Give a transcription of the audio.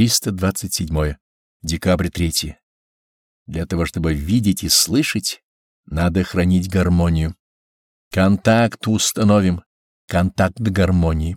327. Декабрь 3. Для того, чтобы видеть и слышать, надо хранить гармонию. Контакт установим, контакт гармонии.